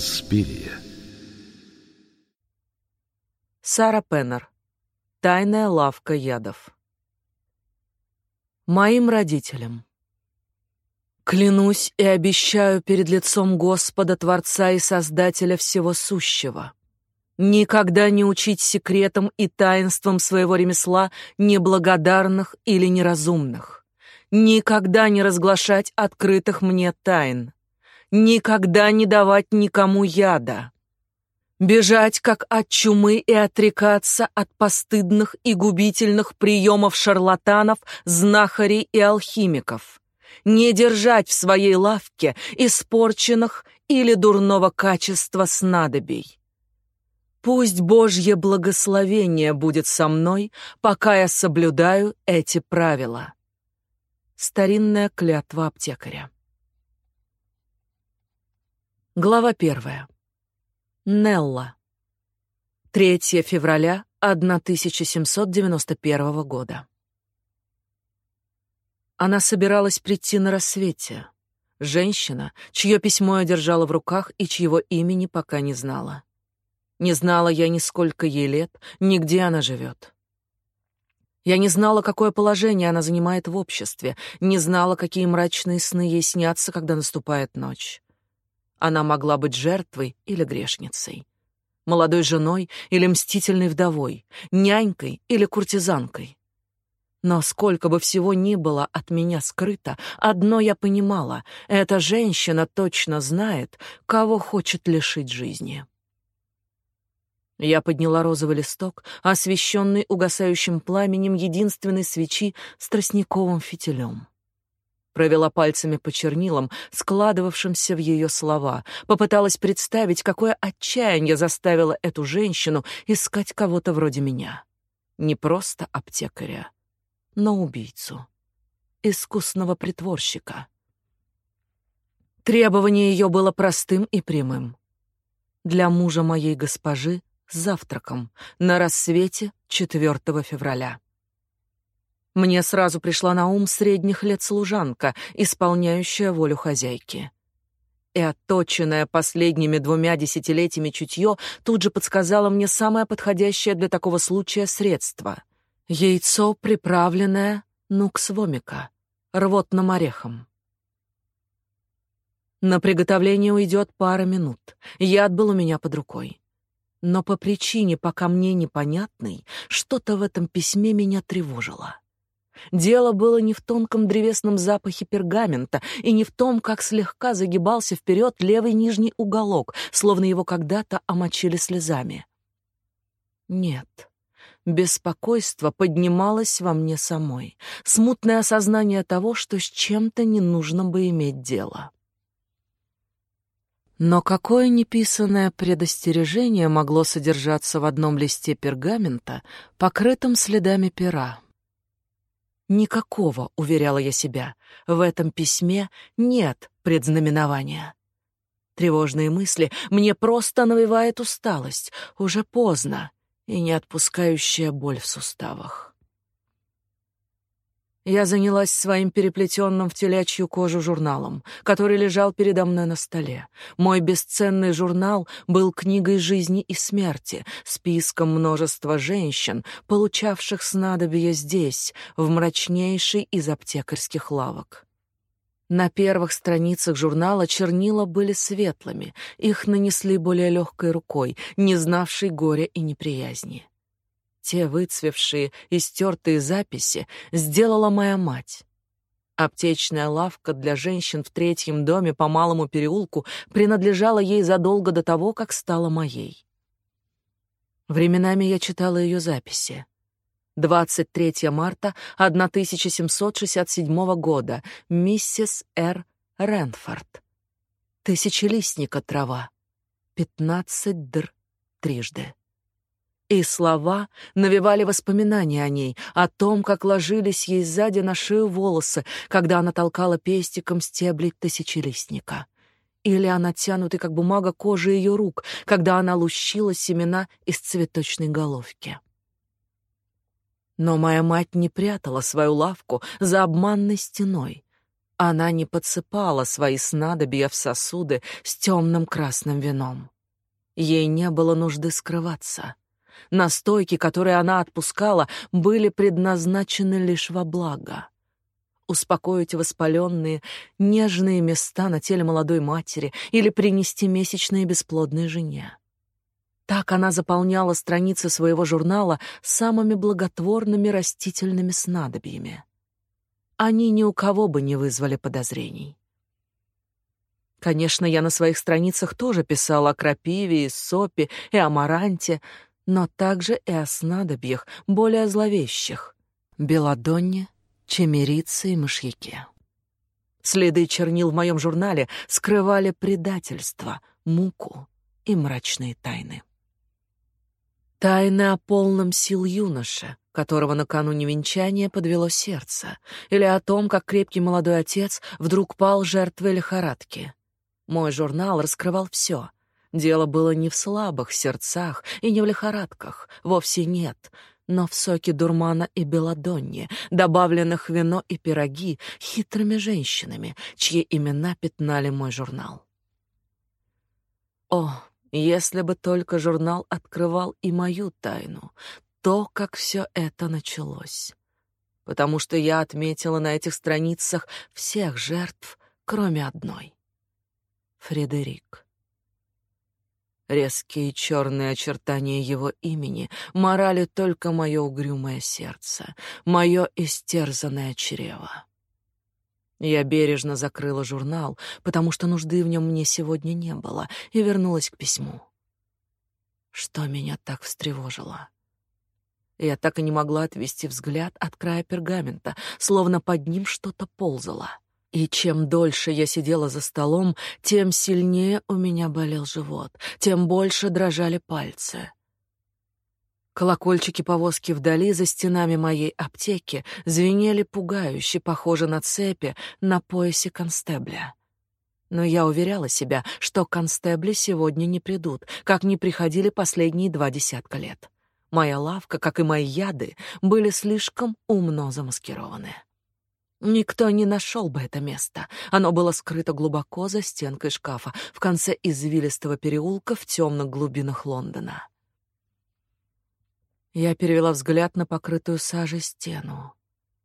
Инспирия. Сара Пеннер. Тайная лавка ядов. Моим родителям. Клянусь и обещаю перед лицом Господа, Творца и Создателя всего сущего. Никогда не учить секретам и таинствам своего ремесла неблагодарных или неразумных. Никогда не разглашать открытых мне тайн. Никогда не давать никому яда. Бежать, как от чумы, и отрекаться от постыдных и губительных приемов шарлатанов, знахарей и алхимиков. Не держать в своей лавке испорченных или дурного качества снадобий. Пусть Божье благословение будет со мной, пока я соблюдаю эти правила. Старинная клятва аптекаря. Глава первая. Нелла. 3 февраля 1791 года. Она собиралась прийти на рассвете. Женщина, чье письмо я держала в руках и чьего имени пока не знала. Не знала я ни сколько ей лет, ни где она живет. Я не знала, какое положение она занимает в обществе, не знала, какие мрачные сны ей снятся, когда наступает ночь. Она могла быть жертвой или грешницей, молодой женой или мстительной вдовой, нянькой или куртизанкой. Но сколько бы всего ни было от меня скрыто, одно я понимала — эта женщина точно знает, кого хочет лишить жизни. Я подняла розовый листок, освещенный угасающим пламенем единственной свечи с тростниковым фитилем. Провела пальцами по чернилам, складывавшимся в ее слова, попыталась представить, какое отчаяние заставило эту женщину искать кого-то вроде меня. Не просто аптекаря, но убийцу, искусного притворщика. Требование ее было простым и прямым. Для мужа моей госпожи завтраком на рассвете 4 февраля. Мне сразу пришла на ум средних лет служанка, исполняющая волю хозяйки. И отточенное последними двумя десятилетиями чутье тут же подсказало мне самое подходящее для такого случая средство — яйцо, приправленное нукс-вомика, рвотным орехом. На приготовление уйдет пара минут. Яд был у меня под рукой. Но по причине, пока мне непонятной, что-то в этом письме меня тревожило. Дело было не в тонком древесном запахе пергамента и не в том, как слегка загибался вперед левый нижний уголок, словно его когда-то омочили слезами. Нет, беспокойство поднималось во мне самой, смутное осознание того, что с чем-то не нужно бы иметь дело. Но какое неписанное предостережение могло содержаться в одном листе пергамента, покрытом следами пера? Никакого, уверяла я себя, в этом письме нет предзнаменования. Тревожные мысли мне просто навевает усталость, уже поздно, и не отпускающая боль в суставах. Я занялась своим переплетенным в телячью кожу журналом, который лежал передо мной на столе. Мой бесценный журнал был книгой жизни и смерти, списком множества женщин, получавших снадобье здесь, в мрачнейшей из аптекарских лавок. На первых страницах журнала чернила были светлыми, их нанесли более легкой рукой, не знавшей горя и неприязни. Те выцвевшие и стертые записи сделала моя мать. Аптечная лавка для женщин в третьем доме по малому переулку принадлежала ей задолго до того, как стала моей. Временами я читала ее записи. 23 марта 1767 года. Миссис Р. Ренфорд. Тысячелистника трава. 15 др трижды и слова навевали воспоминания о ней, о том, как ложились ей сзади на шею волосы, когда она толкала пестиком стебли тысячелистника. Или о натянутой, как бумага, кожи ее рук, когда она лущила семена из цветочной головки. Но моя мать не прятала свою лавку за обманной стеной. Она не подсыпала свои снадобья в сосуды с темным красным вином. Ей не было нужды скрываться. Настойки, которые она отпускала, были предназначены лишь во благо. Успокоить воспаленные, нежные места на теле молодой матери или принести месячные бесплодной жене. Так она заполняла страницы своего журнала самыми благотворными растительными снадобьями. Они ни у кого бы не вызвали подозрений. Конечно, я на своих страницах тоже писала о крапиве, сопе и амаранте, но также и о снадобьях, более зловещих — белладонне, чемерице и мышьяке. Следы чернил в моем журнале скрывали предательство, муку и мрачные тайны. Тайны о полном сил юноше, которого накануне венчания подвело сердце, или о том, как крепкий молодой отец вдруг пал жертвой лихорадки. Мой журнал раскрывал все. Дело было не в слабых сердцах и не в лихорадках, вовсе нет, но в соке дурмана и белладонне, добавленных вино и пироги хитрыми женщинами, чьи имена пятнали мой журнал. О, если бы только журнал открывал и мою тайну, то, как все это началось. Потому что я отметила на этих страницах всех жертв, кроме одной. Фредерик. Резкие черные очертания его имени морали только мое угрюмое сердце, мое истерзанное чрево. Я бережно закрыла журнал, потому что нужды в нем мне сегодня не было, и вернулась к письму. Что меня так встревожило? Я так и не могла отвести взгляд от края пергамента, словно под ним что-то ползало. И чем дольше я сидела за столом, тем сильнее у меня болел живот, тем больше дрожали пальцы. Колокольчики повозки вдали за стенами моей аптеки звенели пугающе, похоже на цепи на поясе констебля. Но я уверяла себя, что констебли сегодня не придут, как не приходили последние два десятка лет. Моя лавка, как и мои яды, были слишком умно замаскированы. Никто не нашел бы это место. Оно было скрыто глубоко за стенкой шкафа, в конце извилистого переулка в темных глубинах Лондона. Я перевела взгляд на покрытую сажей стену,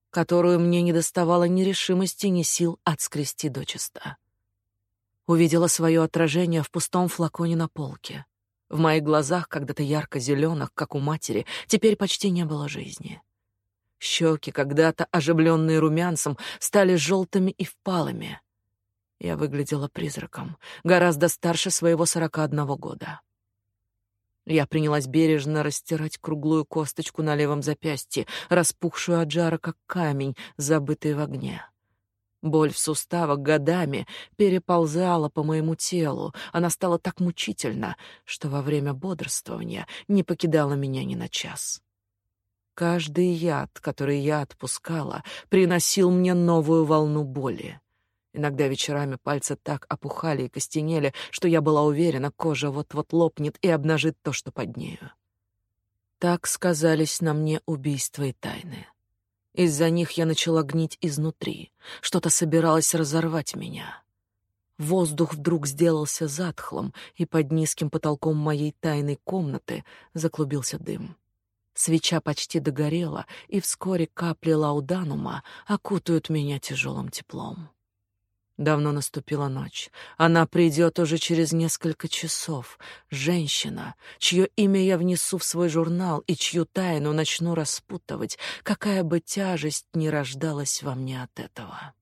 которую мне не доставало ни решимости, ни сил отскрести дочисто. Увидела свое отражение в пустом флаконе на полке. В моих глазах, когда-то ярко-зеленых, как у матери, теперь почти не было жизни. Щеки, когда-то оживленные румянцем, стали желтыми и впалыми. Я выглядела призраком, гораздо старше своего сорока одного года. Я принялась бережно растирать круглую косточку на левом запястье, распухшую от жара, как камень, забытый в огне. Боль в суставах годами переползала по моему телу. Она стала так мучительна, что во время бодрствования не покидала меня ни на час. Каждый яд, который я отпускала, приносил мне новую волну боли. Иногда вечерами пальцы так опухали и костенели, что я была уверена, кожа вот-вот лопнет и обнажит то, что под нею. Так сказались на мне убийства и тайны. Из-за них я начала гнить изнутри. Что-то собиралось разорвать меня. Воздух вдруг сделался затхлым, и под низким потолком моей тайной комнаты заклубился дым. Свеча почти догорела, и вскоре капли лауданума окутают меня тяжелым теплом. Давно наступила ночь. Она придет уже через несколько часов. Женщина, чье имя я внесу в свой журнал и чью тайну начну распутывать, какая бы тяжесть ни рождалась во мне от этого.